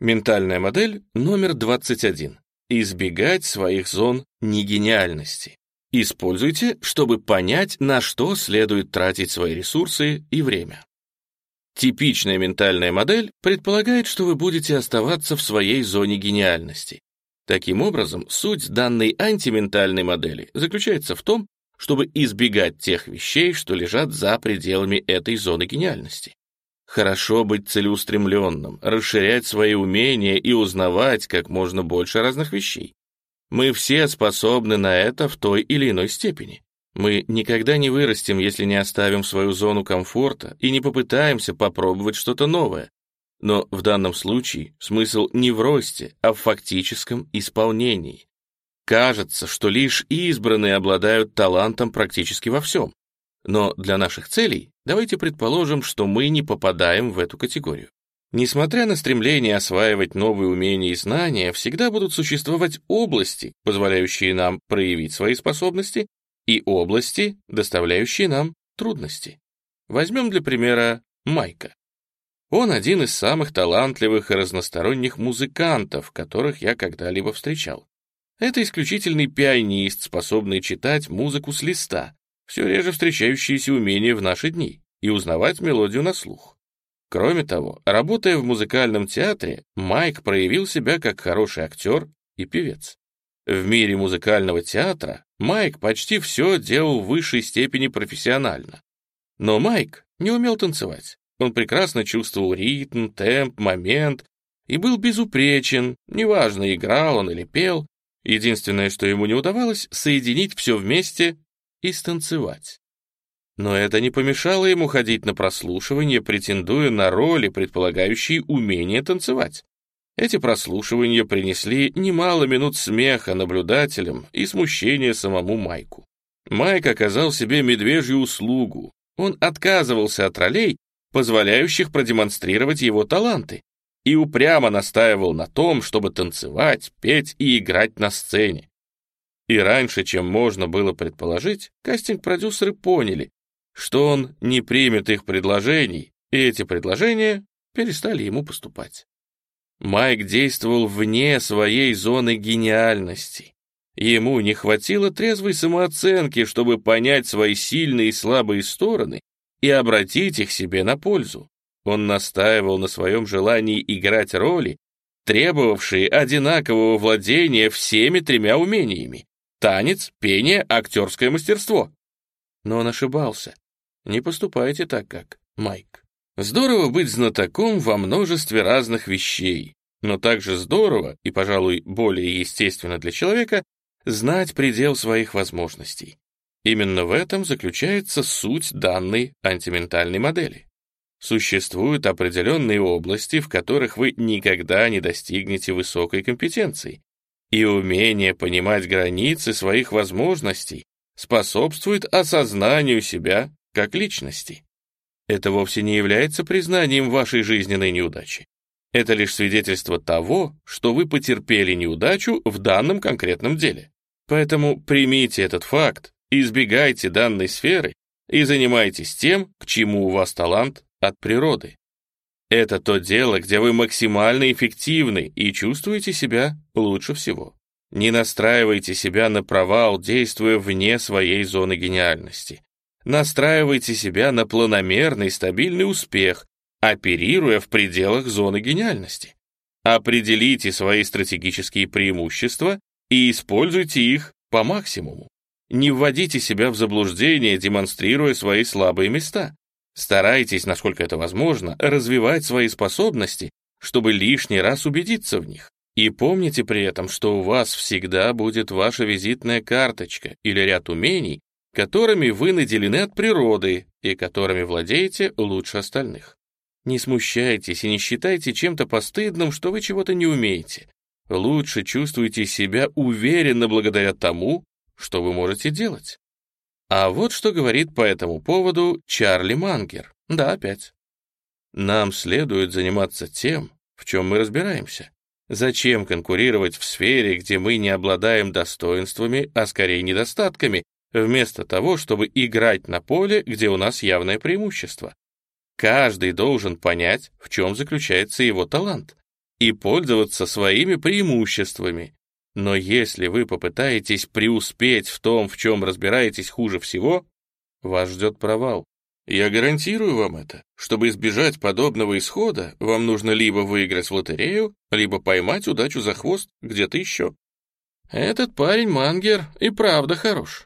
Ментальная модель номер 21. Избегать своих зон негениальности. Используйте, чтобы понять, на что следует тратить свои ресурсы и время. Типичная ментальная модель предполагает, что вы будете оставаться в своей зоне гениальности. Таким образом, суть данной антиментальной модели заключается в том, чтобы избегать тех вещей, что лежат за пределами этой зоны гениальности. Хорошо быть целеустремленным, расширять свои умения и узнавать как можно больше разных вещей. Мы все способны на это в той или иной степени. Мы никогда не вырастем, если не оставим свою зону комфорта и не попытаемся попробовать что-то новое. Но в данном случае смысл не в росте, а в фактическом исполнении. Кажется, что лишь избранные обладают талантом практически во всем. Но для наших целей давайте предположим, что мы не попадаем в эту категорию. Несмотря на стремление осваивать новые умения и знания, всегда будут существовать области, позволяющие нам проявить свои способности, и области, доставляющие нам трудности. Возьмем для примера Майка. Он один из самых талантливых и разносторонних музыкантов, которых я когда-либо встречал. Это исключительный пианист, способный читать музыку с листа, все реже встречающееся умение в наши дни, и узнавать мелодию на слух. Кроме того, работая в музыкальном театре, Майк проявил себя как хороший актер и певец. В мире музыкального театра Майк почти все делал в высшей степени профессионально. Но Майк не умел танцевать. Он прекрасно чувствовал ритм, темп, момент и был безупречен, неважно, играл он или пел. Единственное, что ему не удавалось, соединить все вместе и станцевать. Но это не помешало ему ходить на прослушивание, претендуя на роли, предполагающие умение танцевать. Эти прослушивания принесли немало минут смеха наблюдателям и смущения самому Майку. Майк оказал себе медвежью услугу. Он отказывался от ролей, позволяющих продемонстрировать его таланты, и упрямо настаивал на том, чтобы танцевать, петь и играть на сцене. И раньше, чем можно было предположить, кастинг-продюсеры поняли, что он не примет их предложений, и эти предложения перестали ему поступать. Майк действовал вне своей зоны гениальности. Ему не хватило трезвой самооценки, чтобы понять свои сильные и слабые стороны и обратить их себе на пользу. Он настаивал на своем желании играть роли, требовавшие одинакового владения всеми тремя умениями — танец, пение, актерское мастерство. Но он ошибался. Не поступайте так, как Майк. Здорово быть знатоком во множестве разных вещей, но также здорово, и, пожалуй, более естественно для человека, знать предел своих возможностей. Именно в этом заключается суть данной антиментальной модели. Существуют определенные области, в которых вы никогда не достигнете высокой компетенции, и умение понимать границы своих возможностей способствует осознанию себя как личности. Это вовсе не является признанием вашей жизненной неудачи. Это лишь свидетельство того, что вы потерпели неудачу в данном конкретном деле. Поэтому примите этот факт, избегайте данной сферы и занимайтесь тем, к чему у вас талант от природы. Это то дело, где вы максимально эффективны и чувствуете себя лучше всего. Не настраивайте себя на провал, действуя вне своей зоны гениальности. Настраивайте себя на планомерный стабильный успех, оперируя в пределах зоны гениальности. Определите свои стратегические преимущества и используйте их по максимуму. Не вводите себя в заблуждение, демонстрируя свои слабые места. Старайтесь, насколько это возможно, развивать свои способности, чтобы лишний раз убедиться в них. И помните при этом, что у вас всегда будет ваша визитная карточка или ряд умений, которыми вы наделены от природы и которыми владеете лучше остальных. Не смущайтесь и не считайте чем-то постыдным, что вы чего-то не умеете. Лучше чувствуйте себя уверенно благодаря тому, что вы можете делать. А вот что говорит по этому поводу Чарли Мангер. Да, опять. Нам следует заниматься тем, в чем мы разбираемся. Зачем конкурировать в сфере, где мы не обладаем достоинствами, а скорее недостатками, вместо того, чтобы играть на поле, где у нас явное преимущество. Каждый должен понять, в чем заключается его талант. и пользоваться своими преимуществами. Но если вы попытаетесь преуспеть в том, в чем разбираетесь хуже всего, вас ждет провал. Я гарантирую вам это. Чтобы избежать подобного исхода, вам нужно либо выиграть в лотерею, либо поймать удачу за хвост где-то еще. Этот парень Мангер и правда хорош.